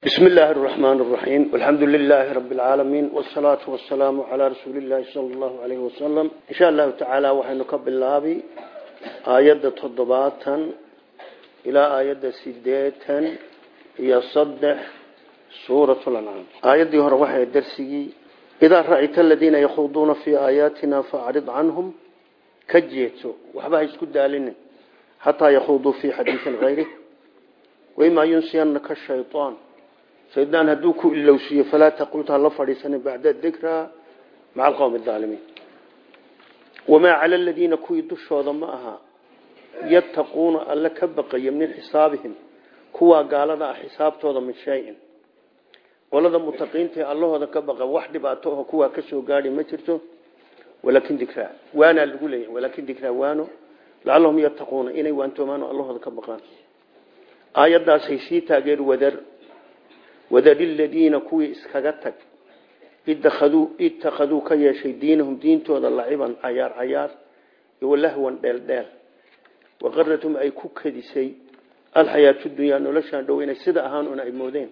بسم الله الرحمن الرحيم والحمد لله رب العالمين والصلاة والسلام على رسول الله صلى الله عليه وسلم إن شاء الله تعالى وحنك بالله آيات تضباطا إلى آيات سديتا يصدح سورة الأنعام آيات دي هروحة الدرسي إذا رأيت الذين يخوضون في آياتنا فأعرض عنهم كجيتوا وحبها يسكد دالين حتى يخوضوا في حديث غيره وإما ينسينك الشيطان saydaan hadduu ku ilowsiiyo falaa taqcudha la fadhiisana bacda dikraa maca alqowmi adaalimiin wamaa cala aladiina kuwii dushooda ma aha yattaquuna alla ka baqaya min xisaabihim kuwaa gaalada ah xisaabtooda min shayin. Qolada mutaqiintae allahooda ka baqa wax dhibaato aho kuwaa ka soo gaadhi ma jirto walaakin dikraa waanaa lagu leeyahay walaakin dikraa waano lacallahum yattaquuna inay waantoomaan oo allahooda ka baqaan wadari ladiina kuwii iskaga tag. Ittakhaduu ka yeeshay diinahum diintooda laciban cayaar cayaar walahwan dheeldheel waqaratum ay ku kadisay alxayaatu dunyaa noloshaan dhow inay sida ahaan un ay moodeen.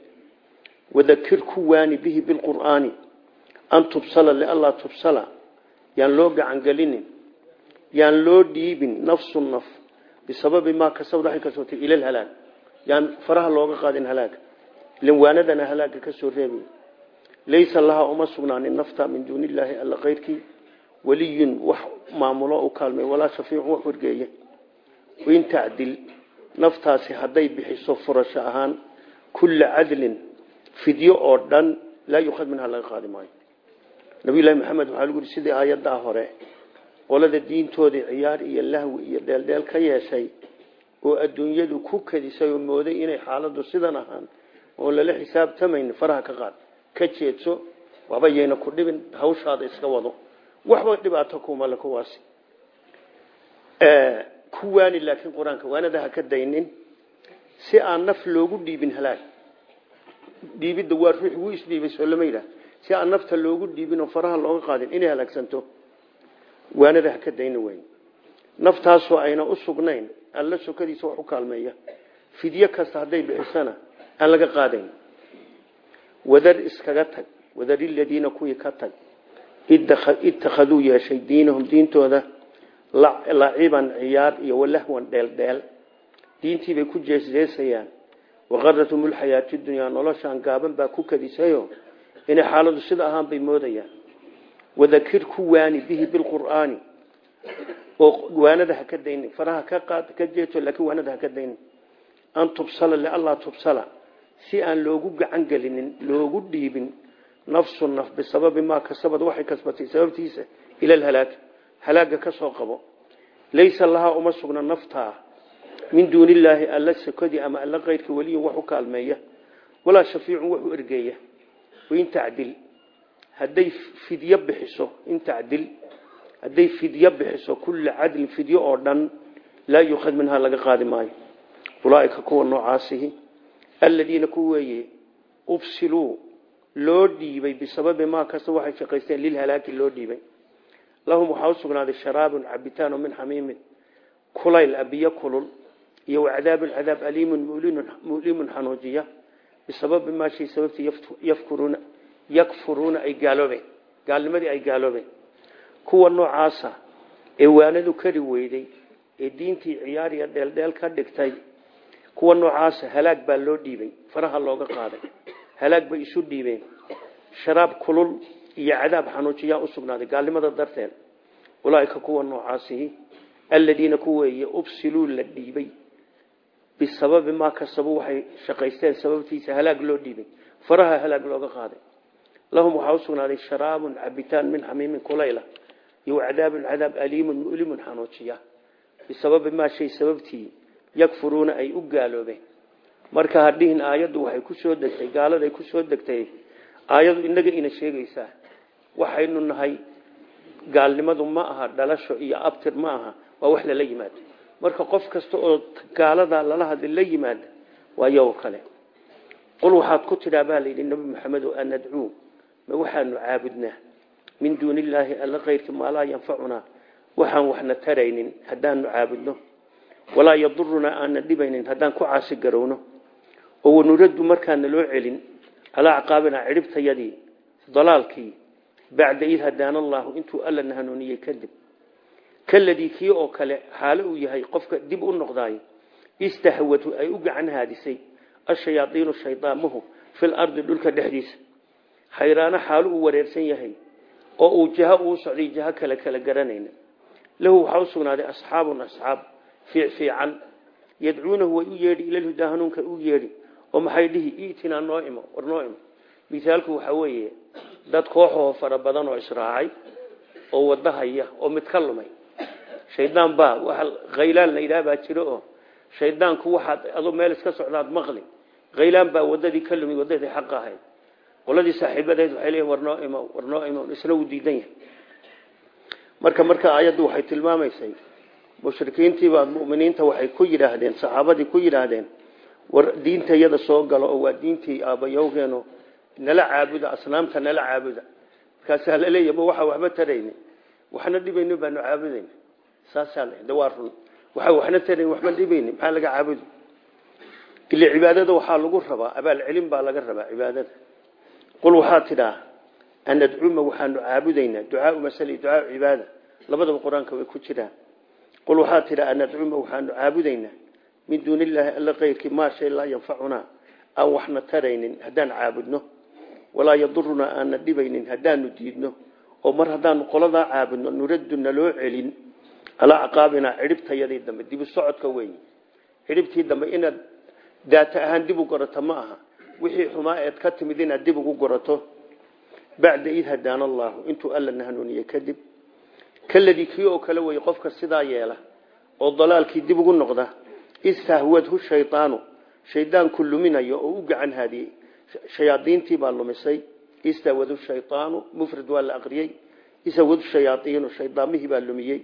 Wadakir ku waani bihi bilqur'aani an tubsala lianlaa tubsala yaan loo gacangelinin yaan loo dhiibin nafsu naf bisababi maa kasabdaay kasootay ilalhalaag yaan faraha looga qaadin halaaga lawaanadana halaaga ka soo reebay. Laysa lahaa uma sugnaanin nafta min duuni illaahi alla kayrkii waliyun wax maamulo u kaalmay walaa shafiicun wax horgeeya in tacdil naftaasi hadday bixiso furasho ahaan kulla cadlin fidyo oo dhan laa yukhad minha laga qaadi maayo. Nabiyullahi maxamed waxaa lagu yidhi sidii aayaddaa hore qolada diintoodii ciyaar iyo lahwi iyo dheeldheel ka yeeshay oo adduunyadu ku kadisay oo mooday inay xaaladu sidan ahaan oo lala xisaabtamayn faraha ka qaad. Ka jeedso waba yayna ku dhibin hawshaada iska wado. Waxba dhibaato kumale kuwaasi. Kuwaani laakiin qur'aanka waanada ha ka daynin si aan naf loogu dhiibin halaag. Dhiibidda waa ruux wuu isdhiibay soo lama yidhaah si aan nafta loogu dhiibin oo faraha looga qaadin inay halaagsanto waanada ha ka dayna weyn. Naftaasoo ayna u sugnayn alla sokadiisa wax u kaalmeeya. Fidyo kasta hadday bixisana aan laga qaadayn. Wadar iskaga tag wadar iladiina kuwii ka tag. Ittakhaduu yeeshay diinahum diintooda laciban ciyaar iyo walahwan dheeldheel. Diintiibay ku jeesjeesayaan. Waqaratum lxayaati dunyaa noloshaan gaaban baa ku kadisayo inay xaaladu sida ahaan bay moodayaan. Wadakir ku waani bihi bilqur'aani oo waanada ha ka daynin faraha ka qaad ka jeeto laakiin waanada ha ka daynin. An tubsala si aan loogu gacan gelinin loogu dhiibin nafsu naf bisababi maa kasabad waxay kasbatay sababtiisa ila alhalaag halaaga ka qabo. Laysa lahaa uma sugna naftaa min duuni alla sakadii ama alla kayrka weliyin wax kaalmeeya walaa shafiicun wax u ergeeya wain tacdil. Hadday fidyo bixiso in tacdil. Hadday fidyo bixiso kulla cadlin fidyo oo dhan laa yukhad minhaa laga qaadi ulaaika kuwa noocaasihi aladiina ku weeye ubsiluu loo dhiibay bisababi maa kasta waxay shaqaysteen lilhalaaki loo dhiibay lahum waxaa u sugnaaday sharaabun cabitaan min xamiimin kulayl abiyo kulul iyo wacadaabun cadaab aliimun mulimun xanuujiya bisababi maa shay sababtii yafkuruuna yakfuruuna ay gaaloobeen gaalnimadii ay gaaloobeen kuwa noocaasa ee waanadu kari weyday ee diintii ciyaar iyo dheeldheel ka dhigtay kuwa noocaasa halaag baa loo dhiibay faraha looga qaaday. Halaag bay isu dhiibeen. Sharaab kulul iyo cadaab xanuujiyaa u sugnaaday gaalnimada darteed. Ulaaika kuwa noocaasihi aladiina kuweeye ubsiluu la dhiibay. Bisababi maa kasabu waxay shaqaysteen sababtiisa halaag loo dhiibay. Faraha halaag looga qaaday. Lahum waxaa u sugnaaday sharaabun min xamiimin kulayla iyo cadaabun cadaab aliimun mulimun xanuujiya bisababi maa shay sababtii yakfuruuna ay u gaaloobeen. Marka hadhihin aayaddu waxay ku soo degtay gaaladay ku soo degtay aayadu inaga ina sheegaysaa. Waxaynu nahay gaalnimadu ma aha dhalasho iyo abtir ma aha waa wax lala yimaado. Marka qof kasta oo gaalada lala hadli la yimaada waa yow kale. Qul waxaad ku tidhaa baa layidhi nabi maxamedo an nadcuu ma waxaanu caabudnaa? Min duuni illaahi alla kayrki maa laa yanfacunaa? Waxaan waxna taraynin haddaanu caabudno walaa yadurunaa aanan dhibaynin haddaan ku caasi garowno. Oo wanuraddu markaana loo celin calaa acqaabina cidhibtayadii dalaalkii bacda id hadaana allaahu intuu alla na hanuuniyey kadib kaladii oo kale xaalo uu yahay qofka dib u noqdaay istahwatu ay u gacan haadisay. Ashayaaiinu shaydaamuhu fil ardi dhulka dhexdiisa. Xayraano xaalo uu wareersan yahay oo uu jaho uu socday jaho kale kala garanayna lahu waxaa u sugnaaday asxaabun asxaab fiicfiican yadcuunahu way u yeedhi ilalhudaa hanuunka u yeedhi. Oo maxay dhihi? Itinaa noo imo war noo imo. Misaalku waxaa weeye dad kooxoo fara badan oo israacay oo wada haya oo mid ka lumay. Shaydaan baa khaylaan la yidhaha baa jiro oo shaydaanku waxaad adoo meel iska socdaad maqli. Khaylaan baa wadadii ka lumay wadadii xaq mushrikiintiibaa muminiinta waxay ku yidhaahdeen saxaabadii ku yidhaahdeen war diinta iyada soo galo oo waa diintii aabbayowgeeno nala caabuda asnaamta nala caabuda. Markaasaa laleeya ma waxaa waxba tarayni waxna dhibayni baanu caabudayna saasaa le de waa run waxa waxna tarayn waxba dhibayni maxaa laga caabudi ile cibaadada waxaa lagu rabaa abaalcelin baa laga rabaa cibaadada. Qul waxaa tidhaa an adcuma waxaanu caabudaynaa ducaau masali ducaau cibaada. Labadaba qur'aanka way ku jiraan qul waxaa tidhaa an adcuma waxaanu caabudaynaa. Min duuni illaahi alla kayrkii maa shay laa yanfacunaa. Aan waxna taraynin haddaan caabudno. Walaa yadurunaa aanna dhibaynin haddaanu diidno. Oo mar haddaanu qoladaa caabudno nuraddu naloo celin. Calaa caqaabinaa cidhibtayadii dambe dibu socodka weeye cidhibtii dambe inaad daata ahaan dib u gorato ma aha. Wixii xumaa eed ka timid inaad dib ugu gorato. Bacda id hadaana allaahu intuu alla na hanuuniye kadib kaladii kii oo kale weye qofka sidaa yeela oo dalaalkii dib ugu noqda istahwadhu shaydaanu shaydaanku luminayo oo u gacan haadiyey. Shayaadiintii baa lumisay. Istahwadhu shaydaanu mufrad waa la aqriyey. Istahwadhu shayaaiinu baa lumiyey.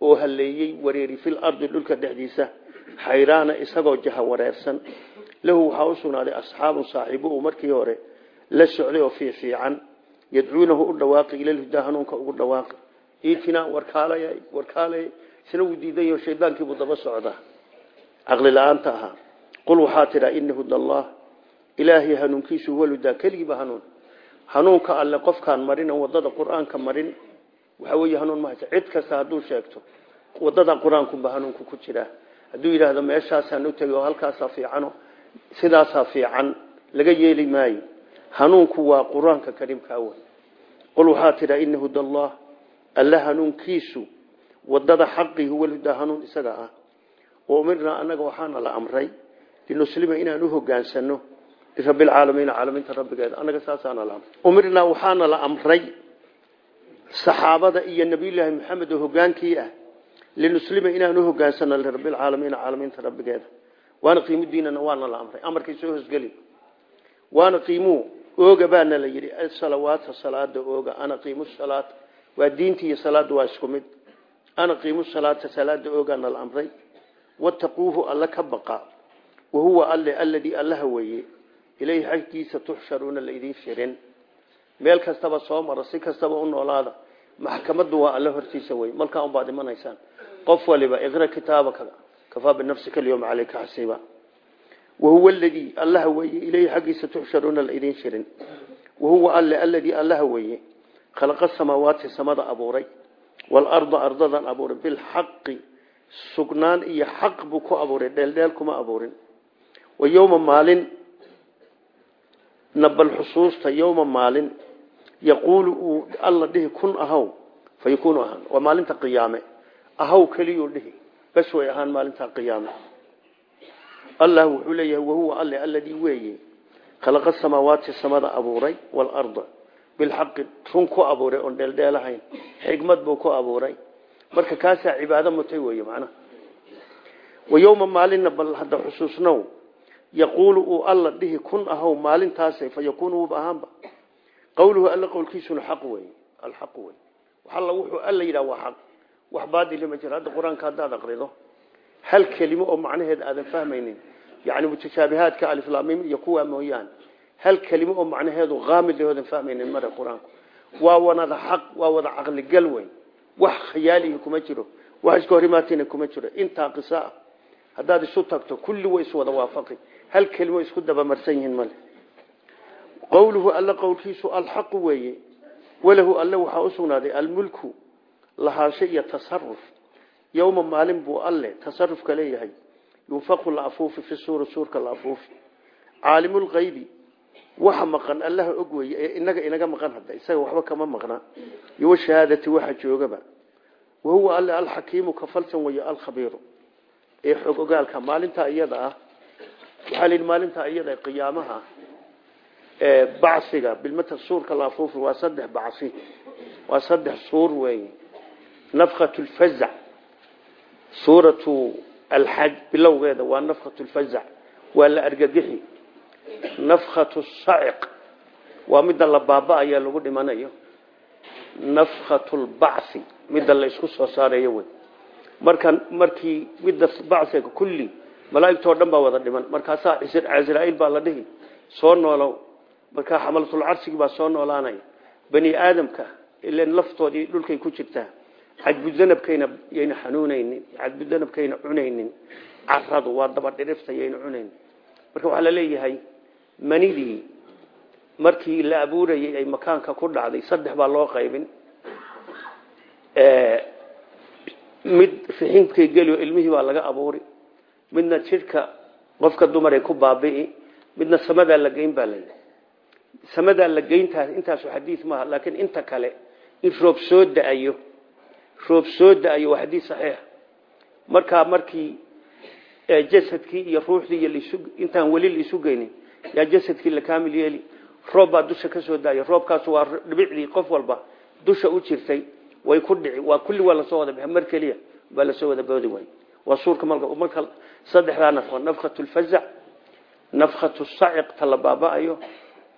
Oo haleeyey wareeri fil ardi dhulka dhexdiisa. Xayraana isagoo jaha wareersan. Lahu waxaa u sugnaaday asxaabun saaxiibo markii hore la socday oo fiifiican. Yadcuunahu u dhawaaqi ilalhudaa hanuunka ugu dhawaaqi iitinaa warkaalay warkaalay. Isna wuu diidayo shaydaankiibuu daba socdaa. Caqli la'aanta ahaa. Qul waxaa tidhaa ina huda allah ilaahay hanuunkiisu huwa ludaa keligiiba hanuun. Hanuunka alle qofkaan marin waddada qur'aanka marin waxaa weeye hanuun mahaysa cid kasta hadduu sheegto waddada qur'aankunba hanuunku ku jiraa hadduu yidhaahdo meeshaasaan u tegay oo halkaasaa fiicano sidaasaa fiican laga yeeli maayo. Hanuunku waa qur'aanka kariimkaa wey qul waxaa tidhaa ina huda allah alle hanuunkiisu waddada xaqii huwa ludaa hanuun isaga ah. Oo umirnaa annaga waxaana la amray linuslima inaan u hogaansano lirabilcaalamiina caalamiinta rabbigeeda. Annaga saasaana la amray. Umirnaa waxaana la amray saxaabada iyo nabiyullaahi maxamed oo hogaankii ah linuslima inaan u hogaansano lirabilcaalamiina caalamiinta rabbigeeda. Waana qiimu diinana waana la amray. Amarkay soo hosgeli waana qiimuu ooga baana la yidhi asalawaata salaada ooga ana waa diinta iyo salaada waa isku mid. Ana qiimu salaata salaada oogaana la amray. Wattaquuhu alla ka baqa. Wahuwa alle alladii allaha weeye. Ilayhi xaggiisa tuxsharuuna laydin shirin. Meel kastaba soo mara si kastaba u noolaada maxkamaddu waa alle hortiisa wey malkaa unbaad imanaysaan. Qof waliba iqra kitaabaka kafaa binafsika alyawma caleyka xasiiba. Wahuwa aladii allaha weeye. Ilayhi xaggiisa tuxsharuuna laydin shirin khalaqa samaawaati samada abuuray. Waalarda ardadan abuuray bilxaqi sugnaan iyo xaq buu ku abuuray. Dheeldheel kuma abuurin. Wa yowma maalin. Nabal xusuusta yowma maalin. Yaquulu uu alla dhihi kun ahaw fa yakuunu ahaan. Waa maalinta qiyaame. Ahaw keliyuu dhihi. Bas way ahaan maalinta qiyaame. Allah wuxuu leeyahay wahuwa alle alladii bilxaqi run ku abuuray oon dheeldheelahayn xigmad buu ku abuuray. Marka kaasaa cibaado mutay weeye macnaha. Wa yowma maalinna bal hadda xusuusnow yaquulu uu alla dhihi kun ahow maalintaase fa yakuunu wuuba ahaanba. Qowluhu alla qowlkiisuna xaq wey alxaq wey waxalla wuxuu alla yidhaha waa xaq. Wax baadili ma jiro hadda qur'aanka haddaad aqrido hal kelimo oo macnaheeda aadan fahmaynin yani mutashaabihaadka aliflaamim iyo kuwaa mooyaane hal kelimo oo macnaheedu qaamid oodan fahmaynin mare qur'aanku. Waa wanada xaq waa wada caqligal wey wax khiyaalihi kuma jiro wax iska hor imaatina kuma jiro. Intaa qisa ah haddaad isu tagto kulli way iswada waafaqi. Hal kelimo isku dabamarsan yihiin male qowluhu alla qowlkiisu alxaqu weeye. Walahu alle waxaa u sugnaaday almulku lahaasho iyo tasaruf yowma maalin buu alle tasarufka leeyahay. Yunfaqu la afuufi fi suuri suurka la afuufi caalimulkaybi waxa maqan allaha og weeye ee inaga inaga maqan hadda isaga waxba kama maqna. Iyo shahaadati waxa joogaba. Wahuwa alle alxakiimu ka falsan weeye alkhabiiru ee xog ogaalka maalintaa iyada ah waxaa la yidhi maalintaa iyada qiyaamaha bacsiga bilmata suurka la afuufi waa saddex bacsi. Waa saddex suur weeye nafkhatu lfazac suuratu alxaj bilowgeeda waa nafkhatu lfazac waa la argagixi nafkhatu saciq waa midda la baaba-aya lagu dhimanayo. Nafkhatu lbacsi midda la isku soo saarayo wey. Marka markii midda bacsiga kulli malaaigtoo dhan baa wada dhiman. Markaasaa casraaiil baa la dhihi. Soo noolow. Markaa xamalatulcarsigii baa soo noolaanaya. Bani aadamka ilan laftoodii dhulkay ku jirtaa. Cadbudanabkayna yayna xanuunaynin. Cadbudanabkayna cunaynin. Caradu waa dabadhirifta yayna cunaynin marka waxaa la leeyahay manidii markii la abuurayay ay makaanka ku dhacday saddex baa loo qaybin. Mid riximkay geli ilmihii baa laga abuuri midna jidhka qofka dumaray ku baabi'i midna samadaa la geyn baa layihi samadaa la geyntaas intaasu xadiis maaha laakiin inta kale in roob soo da'ayo roob soo da'ayo waa xadiis saxiix. Markaa markii jasadkii iyo ruuxdii iyo intaan weli laisu geynin yaa jasadkii la kaamil yeeli. Roob baa dusha ka soo daaya roobkaas waa dhibicdii qof walba dusha u jirtay way ku dhici waa kulli waa la soo wada mar keliya baa la soo wada boodi waay waa suurka malka marka saddexdaa nafqo nafkhatu lfazac nafkhatu saciq ta la baaba-ayo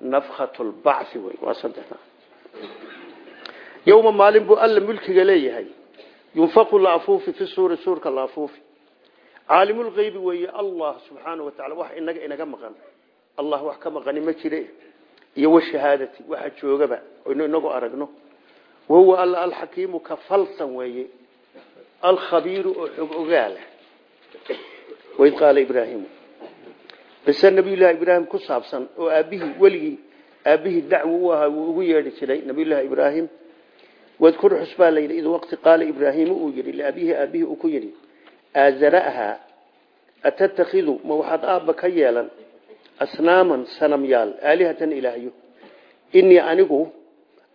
nafkhatu lbacsi wey waa saddexdaa yowma maalin buu alla mulkiga leeyahay. Yunfaqu la afuufi fi suuri suurka la afuufi caalimulkaybi weeye allah subxaana wa tacala wax inaga inaga maqan. Allah wax ka maqani ma jire. Iyo washahaadati waxa joogaba oynu inagu aragno. Wahuwa alla alxakiimu ka falsan weeye. Alkhabiiru oo xog ogaala waid qaala ibraahimu. Bise nabiyullaahi ibraahim ku saabsan oo aabbihii weligii aabbihii dacwo u ahaa wuu ugu yeedhi jiray nabiyullaahi ibraahim wadkur xus baa layidhi id waqti qaala ibraahiimu uu yidhi liabihi aabbihii uu ku yidhi aazara'haa atattakhidu ma waxaad aabba ka yeelan? Asnaaman sanamyaal aalihatan ilaahyo inii anigu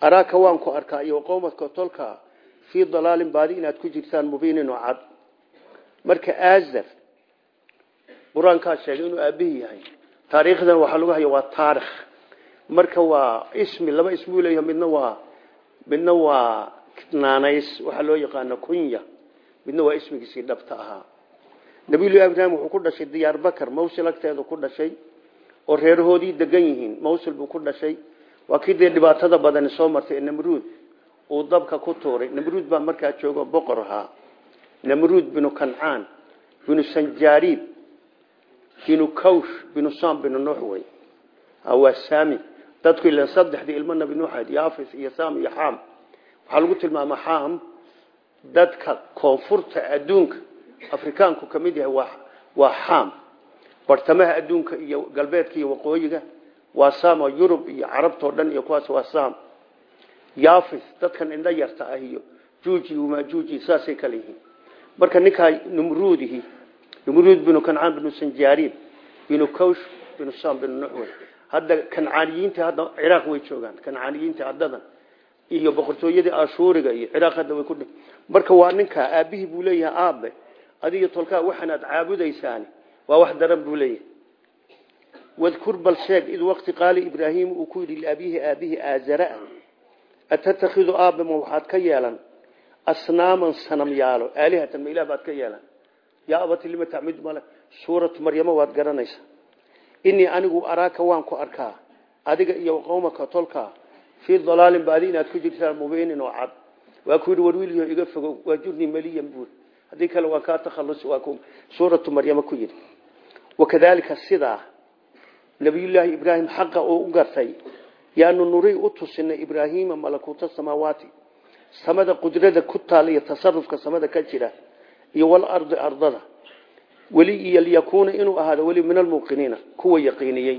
araaka waan ku arkaa iyo qowmadka tolka fii dalaalin baadi inaad ku jirtaan mubiinin oo cad. Marka aazar qur'aankaa sheegay inuu aabihii yahay. Taariikhdan waxaa lagu haya waa taarikh marka waa ismi laba ismuu midna waa ismigiisii dhabta ahaa. Nabiyullahi ibraahim wuxuu ku dhashay diyaar bakar mawsil agteedu ku dhashay oo reerahoodii degan yihiin mawsil buu ku dhashay. Waa kii dee dhibaatada badani soo martay namruud uu dabka ku tuuray. Namruud baa markaa joogo boqor ahaa. Namruud binu kancaan binu sanjaariib binu kawsh binu sam binu nuux wey waa saami. Dadku ilan saddexdii ilmo nabi nuuxayd yaafis iyo sam iyo xam waxaa lagu tilmaamaa xam dadka koonfurta adduunka afrikaanku ka mid yahay waa xam bartamaha adduunka iyo galbeedka iyo waqooyiga waa sam oo yurub iyo carabtao dhan iyo kuwaas waa sam yaafis dadkan indho yarta ah iyo juuji majuuji saasay kale yihiin marka ninkaa numruudihi numruud binu kancaan binu sanjaariib binu kawsh binu sam binu nuxwey hadda kancaaniyiinta hadda ciraaq way joogaan kancaaniyiinta haddadan iyo boqortooyadii ashuuriga iyo ciraaq hadda way ku dhi marka waa ninkaa aabihii buu leeyahay aabe adiga tolkaa waxaanaad caabudaysaan. Waa wax daran buu leeyahay. Wadkur bal sheeg id waqti qaali ibraahiim uu ku yidhi liabihi aabihi aazara atattakhidu aabe ma waxaad ka yeelan? Asnaaman sanamyaalo aalihatan ma ilah baad ka yeelan? Yaa abati lima tacmid male? Suuratu maryamo waad garanaysaa. Inii anigu araaka waan ku arkaa. Adiga iyo qowmaka tolkaa fii dalaalin baadi inaad ku jirtaan mubiinin oo cad waa ku yidhi warwiilyo iga fogow waa jurnii maliyan buuri haddii kale waa kaa takhallus waa ku suuratu maryamo ku yidhi wakadaalika sidaa nabiyullaahi ibraahim xaqa uu u gartay yaanu nuray u tusinay ibraahiima malakuuta samaawaati samada qudrada ku taala iyo tasarufka samada ka jira iyo walardi ardada weli iyo liyakuuna inuu ahaado weli min almuuqiniina kuwa yaqiiniyey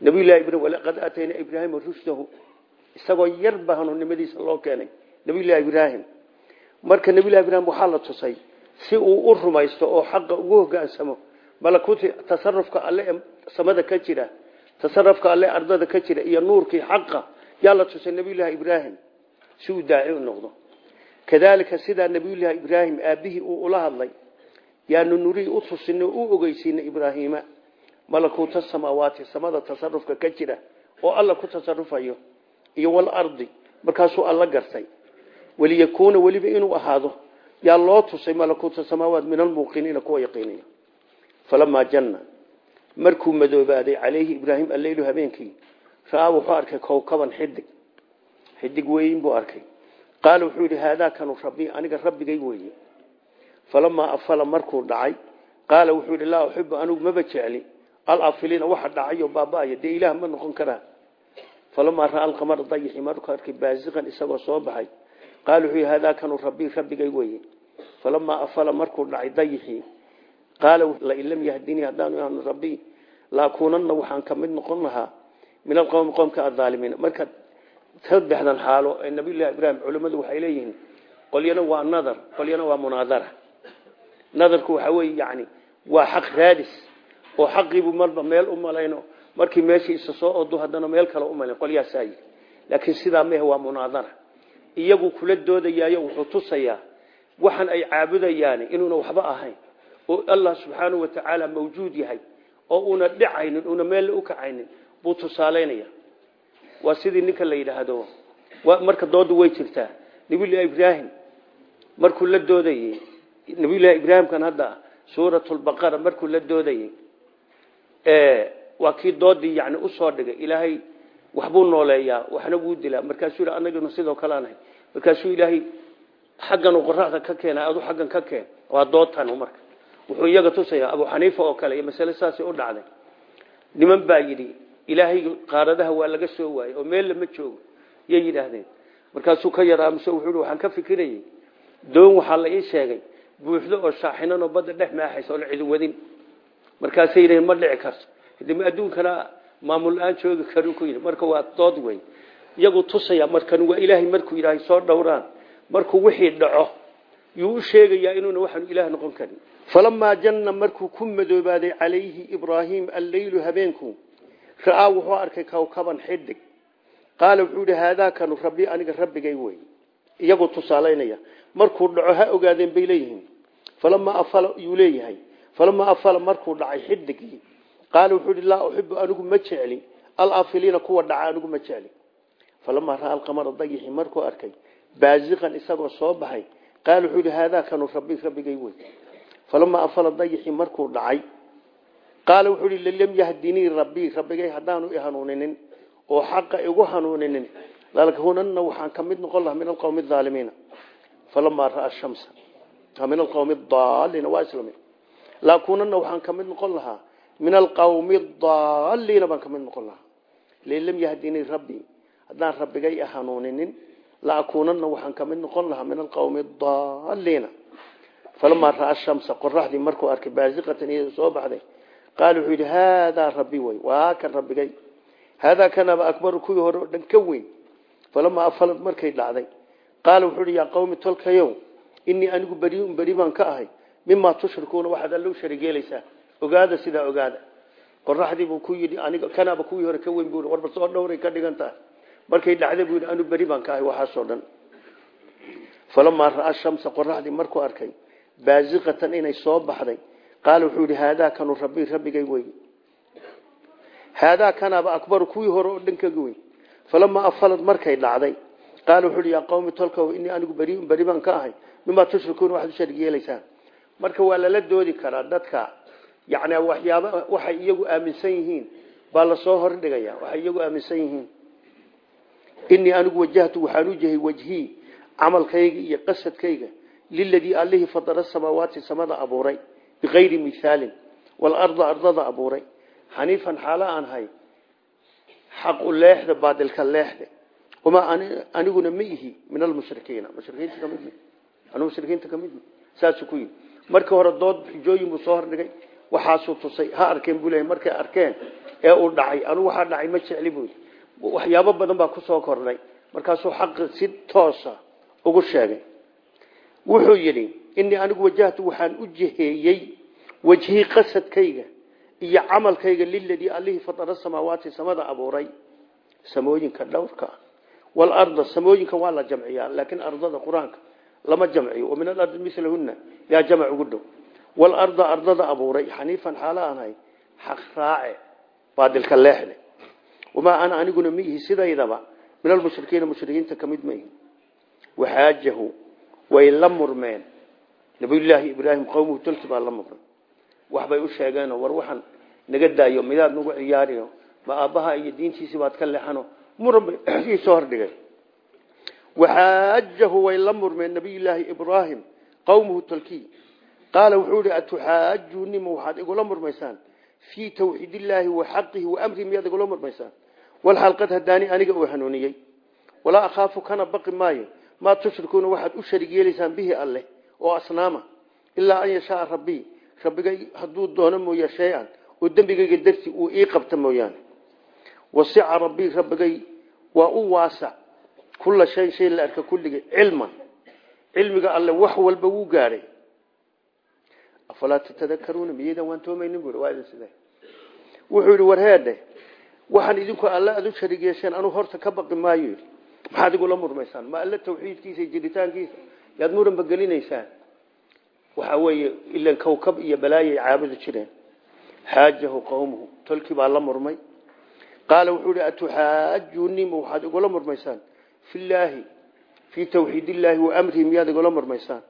nabiyullahi ibrahim walaqad aatayna ibraahima rushdahu isagoo yar ba hanuunnimadiisa loo keenay nabiyullahi ibraahim. Marka nabiyullahi ibraahim waxaa la tusay si uu u rumaysto oo xaqa ugu hogaansamo malakuuti tasarufka alle samada ka jira tasarufka alle ardada ka jira iyo nuurkii xaqa yaa la tusay nabiyullahi ibraahim. Si uu daaci u noqdo. Kadaalika sidaa nabiyullaahi ibraahim aabbihii uu ula hadlay yaanu nurii u tusinay u ogeysiinay ibraahiima malakuuta samaawaati samada tasarufka ka jira oo alla ku tasarufayo iyo walardi markaasuu alla gartay waliyakuuna weliba inuu ahaado yaa loo tusay malakuuta samaawaat min almuuqiniina kuwa yaqiiniya falamaa janna markuu madoobaaday calayhi ibraahim alleylu habeenkii ra'aa wuxuu arkay kowkaban xidig. Xidig weyn buu arkay. Qaala wuxuu yidhi haadaakanu rabbii aniga rabbigay weeye. Falamaa afala markuu dhacay qaala wuxuu yidhi laa uxibu anigu maba jecli. Alafiliina waxa dhacayo baaba'aya dee ilaah ma noqon karaa falamaa ra'a alqamara dayixi markuu arkay baasiqan isagoo soo baxay qaala wuxuu yidhi haadaakanu rabbii rabbigay weeye falamaa afala markuu dhacay dayixii qaala lain lam yahdinii haddaanu ihano rabbii laakuunanna waxaan ka mid noqon lahaa min alqowmi qowmka adaalimiina marka saddexdan xaalo ee nabiyullahi ibraahim culimmadu waxay leeyihiin qolyana waa nadar qolyana waa munaadara nadarku waxa weeye yani waa xaq raadis oo xaqiibu marba meel u malayno markii meeshii isa soo odo haddana meel kale u malayn qolyaasaa yidhi laakiin sidaa mehe waa munaadara iyagu kula doodayaayo wuxuu tusayaa waxan ay caabudayaani inuuna waxba ahayn. Oo allah subxaanahu wa tacaala mawjuud yahay oo una dhicaynin una meel u kacaynin buu tusaalaynaya waa sidii ninka la yidhaahdo. Marka doodu way jirtaa. Nabiyullahi ibraahim markuu la doodayey nabiyullahi ibraahimkan hadda suuratulbaqara markuu la doodayey waa kii doodii yani u soo dhigay. Ilaahay waxbuu nooleeyaa waxna wuu dilaa. Markaasuu yidhi anaginu sidoo kale anahay markaasuu ilaahay xaggan qoraxda ka keena adu xaggan ka keen. Waa doodtan marka. Wuxuu iyaga tusayaa abu xaniifa oo kale masale saasi u dhacday. Niman baa yidhi ilaahay qaaradaha waa laga soo waayey oo meel lama joogo. Yay yidhaahdeen. Markaasuu ka yar aamuso wuxuu waxaan ka fikirayey doon waxaa la ii sheegay. Buuxdo oo shaaxinan oo badda dhex maaxaysa oon cidin wadin. Markaasay yidhaheen ma dhici karto adduunkana maamul la'aan joogi karu ku yidhi marka waa dood weyn. Iyagu tusaya markan waa ilaahay markuu yidhaahay soo dhowraan markuu wixii dhaco yuu sheegayaa inuuna waxaanu ilaah noqon karin. Falamaa janna markuu ku madoobaaday calayhi ibraahim alleylu habeenku ra'aa wuxuu arkay kawkaban xidig qaala wuxuu yidhi haadaakanu rabbi aniga rabbigay wey iyagoo tusaalaynaya markuu dhaco ha ogaadeen bay leeyihiin. Falamaa afala yuu leeyahay. Afala markuu dhacay xidigii qaala wuxuu yidhi laa uxibu anigu ma jecli. Alafiliina kuwa dhaca anigu ma jecli. Falamaa ra'aa alqamara dayixi markuu arkay baasiqan isagoo soo baxay qaala wuxuu yidhi haadaakanu rabbi rabbigay wey falamaa afala dayixi markuu dhacay qaala wuxuu ihi lam yahdinii rabbii rabbigay haddaanu i hanuuninin oo xaqa igu hanuuninin lalkunanna waxaan ka mid noqon lahaa min alqowmi aalimiina falamaa ra'a shamsa min alqowmi daaliina waa isla mid. Laakunanna waxaan ka mid noqon lahaa min alqowmi daaliina baan ka mid noqon lahaa lan lam yahdinii rabbii haddaan rabbigay hanuuninin laakunanna waxaan ka mid noqon lahaa min alqowmi daaliina falamaa ra'a shamsa qoraxdii markuu arkay baasiqatan iyada soo baxday qaal wuxuu yidhi haadaa rabbi wey waa kan rabbigay haadaa kanaba akbaru kuwii hore oo dhan ka weyn falamaa afalad markay dhacday qaala wuxuu yidhi yaa qawmi tolkayow inii anigu beriun beri baan ka ahay mimaa tushrikuuna waxaad alla u sharigeelaysaa ogaada sidaa ogaada. Qoraxdii buu ku yidhi aniga kanaba kuwii hore ka weyn buu warba soo dhowray ka dhigan tahay. Markay dhacday buu yidhi anigu beri baan ka ahay waxaasoo dhan. Falamaa ra'a shamsa qoraxdii markuu arkay baasiqatan inay soo baxday. Qaala wuxuu yidhi haadaa kanu rabbi rabbigay wey haadaa kanaaba akbaru kuwii hore oo dhan kaga weyn. Falamaa afalad markay dhacday qaala wuxuu yidhi yaa qawmi tolkow inii anigu beriun beri baan ka ahay. Mimaa tushrikuuna waxaad u sharig yeelaysaan. Marka waa lala doodi karaa dadka yani waxyaaba waxay iyagu aaminsan yihiin. Baa la soo hordhigaya waxay iyagu aaminsan yihiin. Inii anigu wajahtu waxaan u jahay wajhii camalkayga iyo qasadkayga liladii allihii fadara samaawaati samada abuuray bikayri mihaalin walarda ardada abuuray. Xaniifan xaalo aan hay xaqu leexda baadilka leexde wamaa aniguna ma ihi min almushrikiina mushrikiinta ka mid anu mushrikiinta ka mid saasuu ku yidhi. Markii hore dood xujooyin buu soo hordhigay waxaasuu tusay ha arkeen buu leeyay markay arkeen ee uu dhacay anugu waxaa dhacay ma jecli buu waxyaabo badan baa ku soo kordhay markaasuu xaqi si toosa ugu sheegay. Wuxuu yidhi inii anigu wajahtu waxaan u jiheeyey wejhii qasadkayga iyo camalkayga liladii allihii fatara samaawaati samada abuuray. Samooyinka dhowrka walarda samooyinka waa la jamciyaa laakiin ardada qur'aanka lama jamciyo wa min alardi milahuna yaa jamc ugu dhow walarda ardada abuuray. Xaniifan xaalo aan hay xaq raace baadilka leexle. Wamaa ana aniguna miihi sidaydaba. Min almushrikiina mushrikiinta ka mid maihi waxaajahu way la murmeen. Nabiyulaahi ibraahim qowmuhu tolki baa la murmay waxbay u sheegeenoo war waxaan naga daayo midaad nagu ciyaariyo ma aabbaha iyo diintiisii baad ka leexano. Muran bay soo hordhigay waxaajahu way la murmeen nabiyulaahi ibraahim qowmuhu qaala wuxuu ihi atuxaajunima waxaad igula murmaysaan. Fii tawxiid illaahi wa xaqihi wa amrihi miyaad igula murmaysaan. Walxaal qad hadaani aniga uu hanuuniyey. Walaa akhaafu kana baqi maayo. Maa tushrikuuna waxaad u sharig yeelaysaan bihi alleh oo asnaama. Ilaa an yashaaa rabbii. Rabbigay hadduu doono mooya shay-an oo dembigayga darti uu ii qabta mooyaane. Wasica rabbii rabbigay waa u waasac kulla shay shay la arka kulligay cilman. Cilmiga alle wax walba wuu gaadhay afalaa tatadakaruuna miyaydaan waan toomaynin bu waa idin sidee wuxuu yidhi warheedhe waxaan idinku alle aad u sharig yeesheen anuu horta ka baqi maayo yidhi maxaad igula murmaysaan ma alle tawxiidkiisa iyo jiritaankiisa yaad muranba gelinaysaan waxa weeye ilan kawkab iyo balaayay caabudi jireen xaajahu qowmuhu tolkii baa la murmay qaala wuxuu ihi atuxaajunima waxaad igula murmaysaan filaahi fii tawxiid illaahi wa amrihi miyaad igula murmaysaan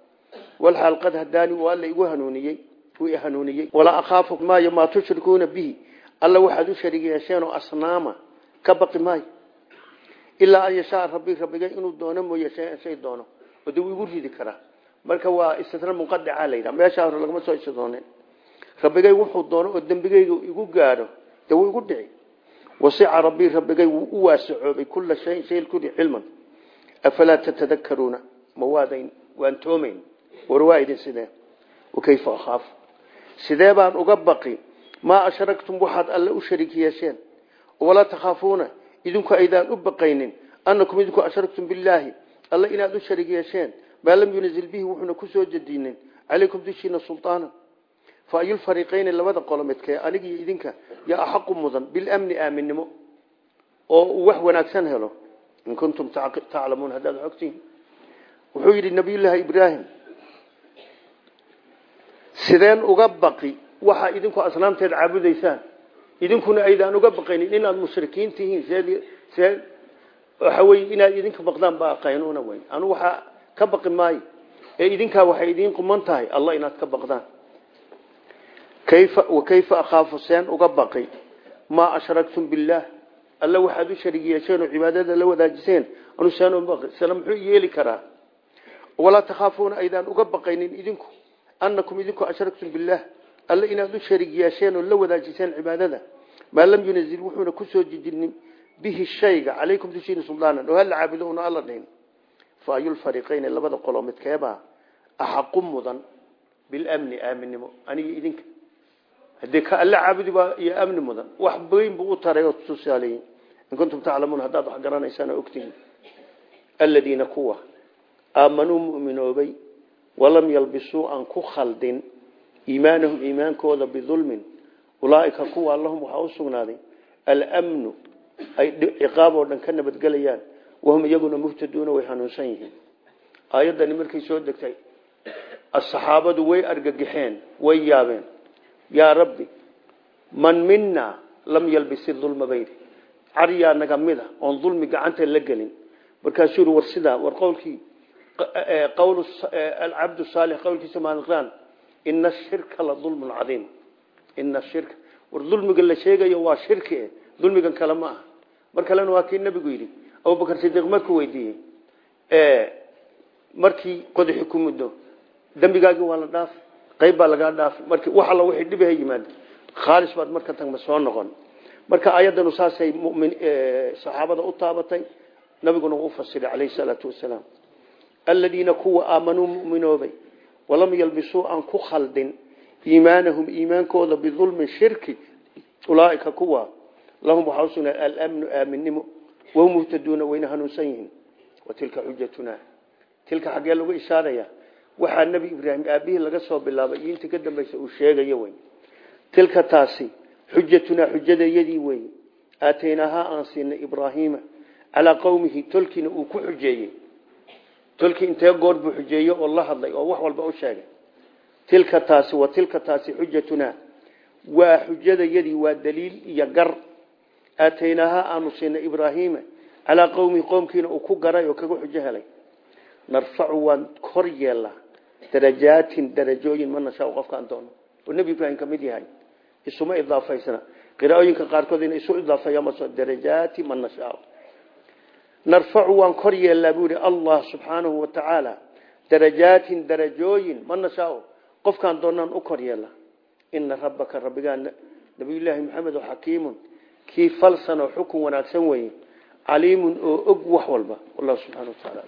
walxaal qad hadaani uu alla igu hanuuniyey uu i hanuuniyey. Walaa akhaafu maayo maa tushrikuuna bihi. Alla waxaad u sharig yeesheenoo asnaama ka baqi maayo ilaa an yashaaa rabbi rabbigay inuu doono mooye shay shay doono. Marka waa istisna munqadica la yidhaha. Hore lagama soo isdooneen rabbigay wuxuu doono oo dembigayga igu gaadho. Dee igu dhici. Wasica rabbii rabbigay wuu waasacoobay kula shayin shay kuli cilman. Afalaa tatadakaruuna ma war waa idin sidee? Wakayfa akhaafu sidee baan uga baqi? Maa ashraktum waxaad alle u sharig yeesheen walaa takhaafuuna idinku aydaan u baqaynin. Annakum idinku ashraktum billaahi alle inaad u sharig yeesheen maa lam yunazil bihi wuxuuna ku soo jedinin calaykum dushiina sulطaana fa ayulfariqayni labada qolo midkee anigiyo idinka yaa axaqu oo wax wanaagsan helo. In kuntum taclamuun haddaad ogtihin wuxuu yidhi nabiyullaahi ibraahim sideen uga baqi waxaa idinku asnaamteed caabudaysaan. Idinkuna aydaan uga baqaynin inaad mushrikiin tihiin see waxa wey inaad idinka baqdaan baa qaynuuna wey anu waxaa ka baqi maayo. Ee idinkaa waxay idiin quman tahay allah inaad ka baqdaan. Kayfa wakayfa akhaafu seen uga baqi? Maa ashraktum billaah alla waxaad u sharig yeesheen oo cibaadada la wadaajiseen. Anu seen uga baqi sala muxuu yeeli karaa? Walaa takhaafuuna aydaan uga baqaynin idinku annakum idinku ashraktum billaah alle inaad u sharig yeesheen oo la wadaajiseen cibaadada maa lam yunazil wuxuuna ku soo jijinin bihi shayga calaykum dushiina suldaanan oo hala caabudo una alla dhihin fa ayulfariqayni labada qolo midkeebaa axaqu mudan bilamni aaminnimo aniga idinka haddii ka alle caabudi baa iyo amni mudan wax weyn buu u taray oo tusaaleeyey in kuntum taclamuun haddaad wax garanaysaan oo ogtihiin aladiina kuwa aamanuu mu'minoobay walam yalbisuu aan ku khaldin iimaanahum iimaankooda bidulmin ulaaika kuwa lahum waxaa u sugnaaday almnu ay ciqaab oo dhan ka nabadgelayaan wahum iyaguna muhtaduuna way hanuunsan yihiin. Aayaddani markay soo degtay asaxaabadu way argagixeen way yaabeen. Yaa rabbi man mina lam yalbis dulma bayri caryaa naga mida oon dulmi gacanta alcabdu saalix qowlkiisa maaqraan ina ashirka la dulmun cadiim ina shirka war dulmiga la sheegayo waa shirki dulmigan kale ma aha mar kalena waa kii nabigu yidhi abubakar sidiiq markuu weydiiyey markii qodaxi ku muddo dembigaagii waa la dhaaf qayb baa lagaa dhaaf marki wax alla wixii dhibaha yimaado khaalis baad marka tagma soo noqon marka ayaddanu saasay saxaabada u taabatay nabiguna uu fasiray calayhi salaatu wasalaam aladiina kuwa aamanuu mu'minoobay walam yalbisuu aan ku khaldin iimaanahum iimaankooda bidulmin shirki ulaaika kuwa lahum waxaa usugnaa alamnu aaminimo wahum muhtaduuna wayna hanuunsan yihiin wa tilka xujatuna tilka xaggee lagu ishaaraya waxaa nebi ibraahim aabihii laga soo bilaabay iyo intii ka dambaysa uu sheegayo wey tilka taasi xujatunaa xujadayadii wey aataynaahaa aan siinay ibraahiima tolkii intee goor buu xujeeyey oo la hadlay oo wax walba u sheegay? Tilka taasi wa tilka taasi xujatunaa waa xujadayadii waa daliil iyo gar. Aataynaahaa aanu siinay ibraahiima calaa qowmihi qoomkiina uu ku garay oo kaga xujo helay. Narfacu waan kor yeelaa darajaatin darajooyin ma nashaa qofkaan doono. Oo nebi ibraahim ka yahay. Isuma idaafaysna qiraa'ooyinka qaarkood inay isu idaafeeyaan maso darajaati man nashaa narfacu waan kor yeelnaa buu yihi allah subxaanahu wa tacaala darajaatin darajooyin man nashaa qofkaan doonaan u kor yeelnaa ina rabbaka rabbigaa nabiyullaahi maxamed oo xakiimun kii falsan oo xukun wanaagsan weeye caliimun oo og wax walba. Wallahu subxana wa tacaala